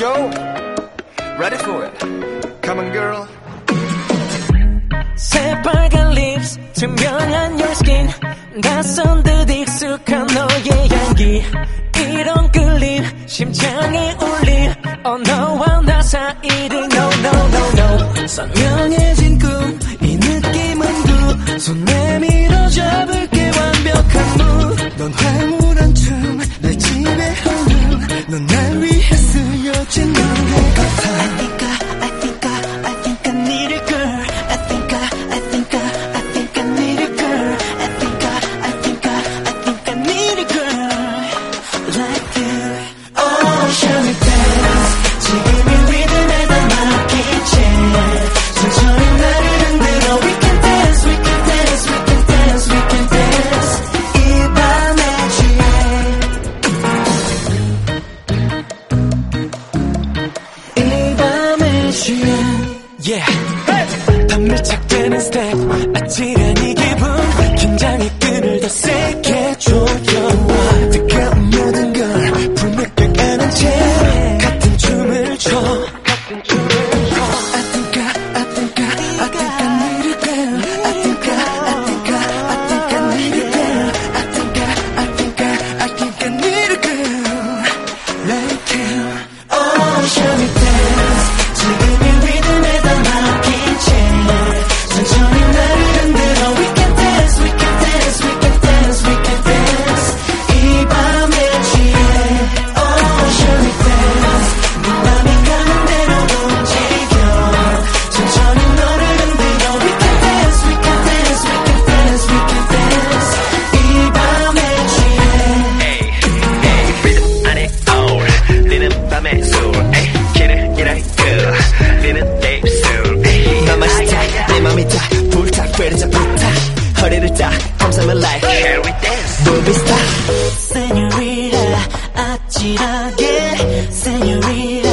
go. Ready for it. Come on, girl. 새빨간 lips, 투명한 your skin. 낯선 듯 익숙한 너의 향기. 이런 끌림, 심장이 울림. 어, 너와 나 사이를 no, no, no, no. 선명해진 꿈, 이 느낌은 구. 손 내밀어 잡을게 완벽한 무. 넌 황홀한 춤, 내 집에 흐름. 넌날 위해 watching Yeah. 더 밀착되는 스텝. 아찔한 이 기분. 긴장의 끈을 더 세게 줘 again, senorita.